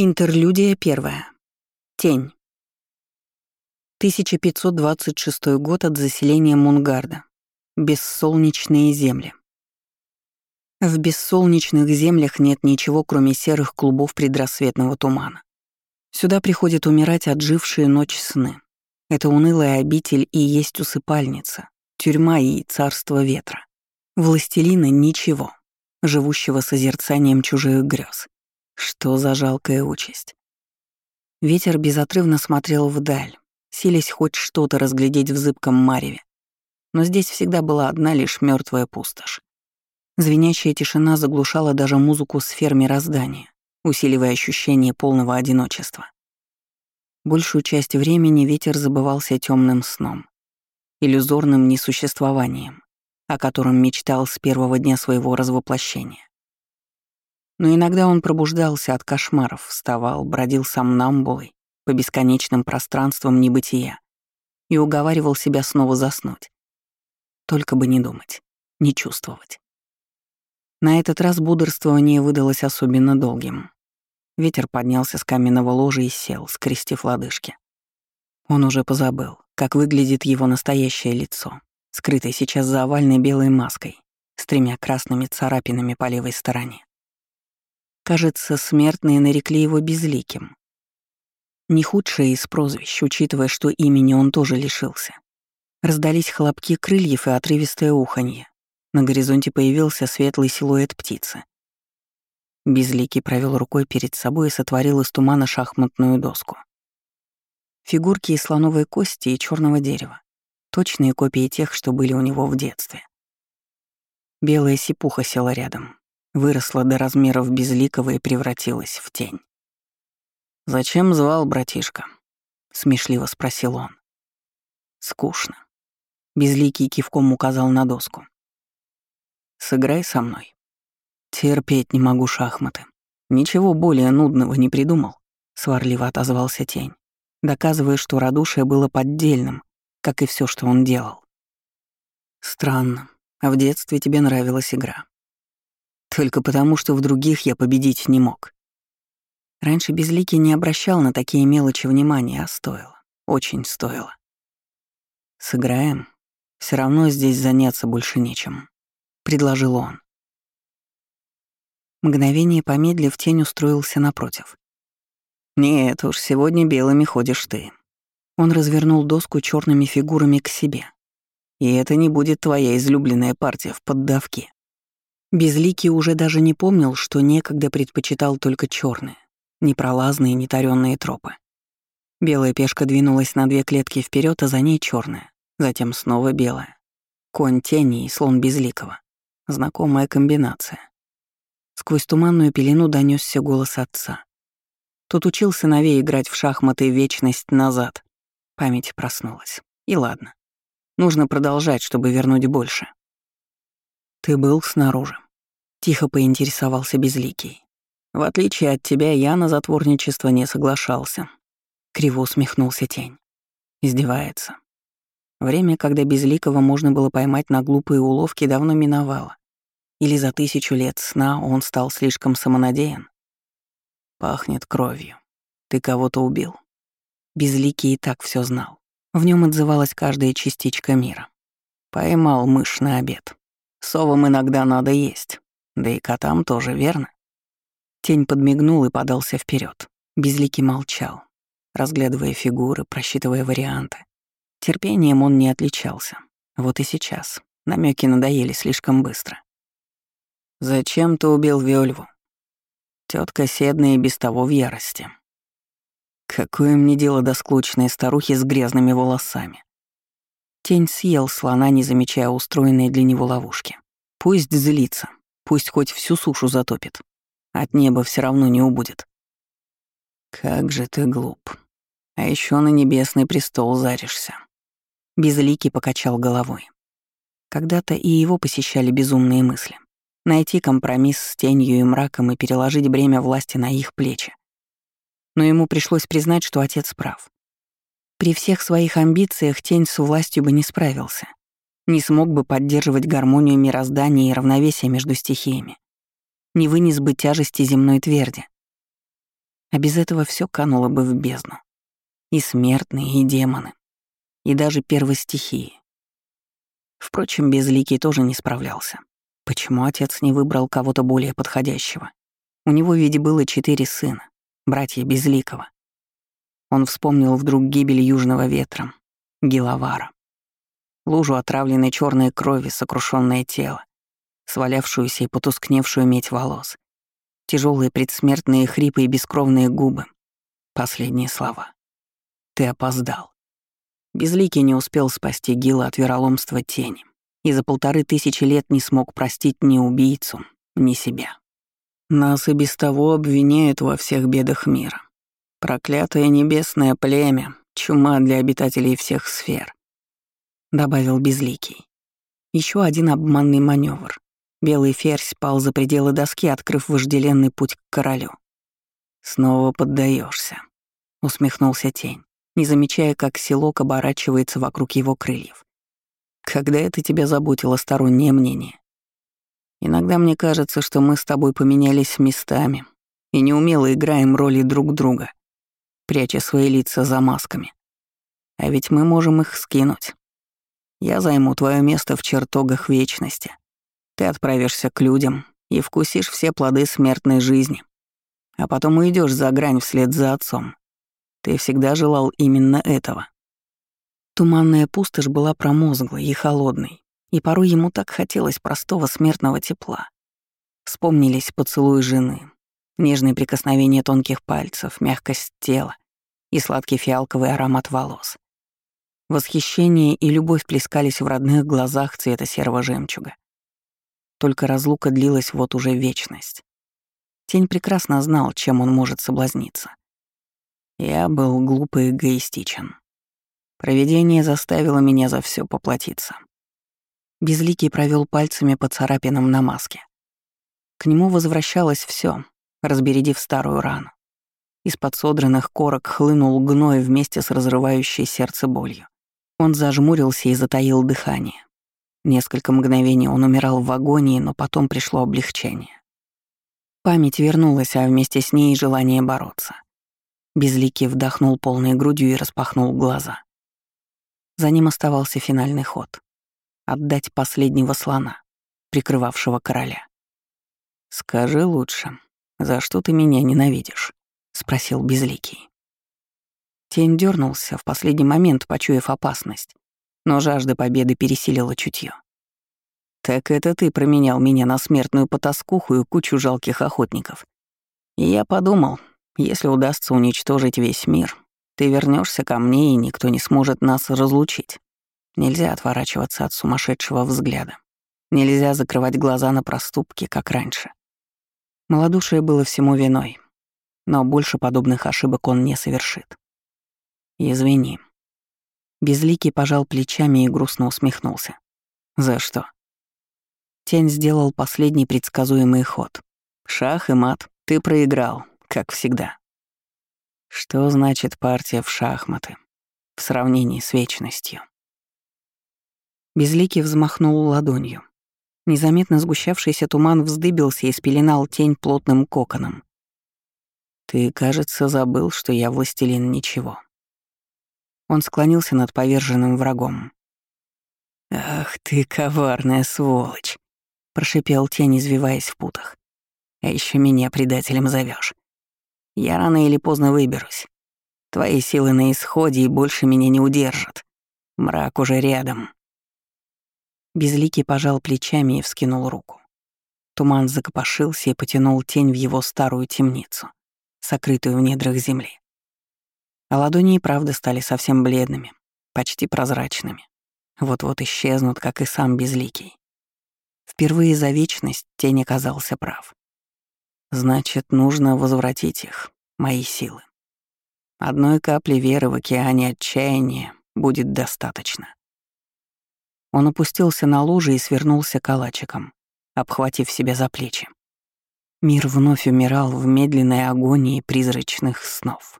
Интерлюдия первая. Тень. 1526 год от заселения Мунгарда. Бессолнечные земли. В бессолнечных землях нет ничего, кроме серых клубов предрассветного тумана. Сюда приходят умирать отжившие ночь сны. Это унылая обитель и есть усыпальница, тюрьма и царство ветра. Властелина ничего, живущего созерцанием чужих грез. Что за жалкая участь? Ветер безотрывно смотрел вдаль, силясь хоть что-то разглядеть в зыбком мареве. Но здесь всегда была одна лишь мертвая пустошь. Звенящая тишина заглушала даже музыку сфер мироздания, усиливая ощущение полного одиночества. Большую часть времени ветер забывался темным сном, иллюзорным несуществованием, о котором мечтал с первого дня своего развоплощения. Но иногда он пробуждался от кошмаров, вставал, бродил сомнамбулой по бесконечным пространствам небытия и уговаривал себя снова заснуть. Только бы не думать, не чувствовать. На этот раз бодрствование выдалось особенно долгим. Ветер поднялся с каменного ложа и сел, скрестив лодыжки. Он уже позабыл, как выглядит его настоящее лицо, скрытое сейчас за овальной белой маской, с тремя красными царапинами по левой стороне. Кажется, смертные нарекли его безликим. Не худшее из прозвищ, учитывая, что имени он тоже лишился. Раздались хлопки крыльев и отрывистое уханье. На горизонте появился светлый силуэт птицы. Безликий провел рукой перед собой и сотворил из тумана шахматную доску. Фигурки из слоновой кости и черного дерева. Точные копии тех, что были у него в детстве. Белая сипуха села рядом, выросла до размеров безликого и превратилась в тень. «Зачем звал братишка?» — смешливо спросил он. «Скучно». Безликий кивком указал на доску. «Сыграй со мной». «Терпеть не могу шахматы. Ничего более нудного не придумал», — сварливо отозвался тень, доказывая, что радушие было поддельным, как и все, что он делал. «Странно. А в детстве тебе нравилась игра. Только потому, что в других я победить не мог. Раньше Безликий не обращал на такие мелочи внимания, а стоило. Очень стоило. «Сыграем. Все равно здесь заняться больше нечем», — предложил он. Мгновение помедлив, тень устроился напротив. «Нет уж, сегодня белыми ходишь ты». Он развернул доску черными фигурами к себе. «И это не будет твоя излюбленная партия в поддавке. Безликий уже даже не помнил, что некогда предпочитал только черные, непролазные, нетаренные тропы. Белая пешка двинулась на две клетки вперед, а за ней черная, затем снова белая. Конь тени и слон безликого. Знакомая комбинация. Сквозь туманную пелену донесся голос отца. Тот учил сыновей играть в шахматы вечность назад. Память проснулась. И ладно. Нужно продолжать, чтобы вернуть больше. «Ты был снаружи?» — тихо поинтересовался Безликий. «В отличие от тебя, я на затворничество не соглашался», — криво усмехнулся тень. Издевается. Время, когда Безликого можно было поймать на глупые уловки, давно миновало. Или за тысячу лет сна он стал слишком самонадеян? Пахнет кровью. Ты кого-то убил. Безликий и так все знал. В нем отзывалась каждая частичка мира. Поймал мышь на обед. Совам иногда надо есть. Да и котам тоже, верно? Тень подмигнул и подался вперед. Безликий молчал, разглядывая фигуры, просчитывая варианты. Терпением он не отличался. Вот и сейчас. Намеки надоели слишком быстро. «Зачем ты убил Виольву?» Тетка Седная без того в ярости. Какое мне дело до склочной старухи с грязными волосами? Тень съел слона, не замечая устроенной для него ловушки. Пусть злится, пусть хоть всю сушу затопит. От неба все равно не убудет. Как же ты глуп. А еще на небесный престол заришься. Безликий покачал головой. Когда-то и его посещали безумные мысли. Найти компромисс с тенью и мраком и переложить бремя власти на их плечи. Но ему пришлось признать, что отец прав. При всех своих амбициях тень с властью бы не справился. Не смог бы поддерживать гармонию мироздания и равновесие между стихиями. Не вынес бы тяжести земной тверди. А без этого все кануло бы в бездну. И смертные, и демоны, и даже первостихии. Впрочем, Безликий тоже не справлялся. Почему отец не выбрал кого-то более подходящего? У него ведь было четыре сына, братья Безликого. Он вспомнил вдруг гибель южного ветра, Гиловара. Лужу отравленной черной крови, сокрушенное тело, свалявшуюся и потускневшую медь волос, тяжелые предсмертные хрипы и бескровные губы. Последние слова. «Ты опоздал». Безликий не успел спасти Гила от вероломства тени и за полторы тысячи лет не смог простить ни убийцу, ни себя. Нас и без того обвиняют во всех бедах мира. Проклятое небесное племя, чума для обитателей всех сфер», — добавил Безликий. Еще один обманный маневр. Белый ферзь пал за пределы доски, открыв вожделенный путь к королю. «Снова поддаешься, усмехнулся тень, не замечая, как селок оборачивается вокруг его крыльев. «Когда это тебя заботило стороннее мнение? Иногда мне кажется, что мы с тобой поменялись местами и неумело играем роли друг друга пряча свои лица за масками. А ведь мы можем их скинуть. Я займу твое место в чертогах вечности. Ты отправишься к людям и вкусишь все плоды смертной жизни. А потом уйдешь за грань вслед за отцом. Ты всегда желал именно этого. Туманная пустошь была промозглой и холодной, и порой ему так хотелось простого смертного тепла. Вспомнились поцелуи жены, нежные прикосновения тонких пальцев, мягкость тела и сладкий фиалковый аромат волос. Восхищение и любовь плескались в родных глазах цвета серого жемчуга. Только разлука длилась вот уже вечность. Тень прекрасно знал, чем он может соблазниться. Я был глупо и эгоистичен. Провидение заставило меня за все поплатиться. Безликий провел пальцами по царапинам на маске. К нему возвращалось все, разбередив старую рану. Из-под содранных корок хлынул гной вместе с разрывающей сердце болью. Он зажмурился и затаил дыхание. Несколько мгновений он умирал в агонии, но потом пришло облегчение. Память вернулась, а вместе с ней желание бороться. Безликий вдохнул полной грудью и распахнул глаза. За ним оставался финальный ход — отдать последнего слона, прикрывавшего короля. «Скажи лучше, за что ты меня ненавидишь?» — спросил Безликий. Тень дернулся в последний момент, почуяв опасность, но жажда победы пересилила чутье. «Так это ты променял меня на смертную потаскуху и кучу жалких охотников. И я подумал, если удастся уничтожить весь мир, ты вернешься ко мне, и никто не сможет нас разлучить. Нельзя отворачиваться от сумасшедшего взгляда. Нельзя закрывать глаза на проступки, как раньше. Молодушие было всему виной, но больше подобных ошибок он не совершит. Извини. Безликий пожал плечами и грустно усмехнулся. За что? Тень сделал последний предсказуемый ход. Шах и мат, ты проиграл, как всегда. Что значит партия в шахматы в сравнении с вечностью? Безликий взмахнул ладонью. Незаметно сгущавшийся туман вздыбился и спеленал тень плотным коконом. «Ты, кажется, забыл, что я властелин ничего». Он склонился над поверженным врагом. «Ах ты, коварная сволочь!» — прошипел тень, извиваясь в путах. «А еще меня предателем зовешь. Я рано или поздно выберусь. Твои силы на исходе и больше меня не удержат. Мрак уже рядом. Безликий пожал плечами и вскинул руку. Туман закопошился и потянул тень в его старую темницу, сокрытую в недрах земли. А ладони и правда стали совсем бледными, почти прозрачными. Вот-вот исчезнут, как и сам Безликий. Впервые за вечность тень оказался прав. Значит, нужно возвратить их, мои силы. Одной капли веры в океане отчаяния будет достаточно. Он опустился на луже и свернулся калачиком, обхватив себя за плечи. Мир вновь умирал в медленной агонии призрачных снов.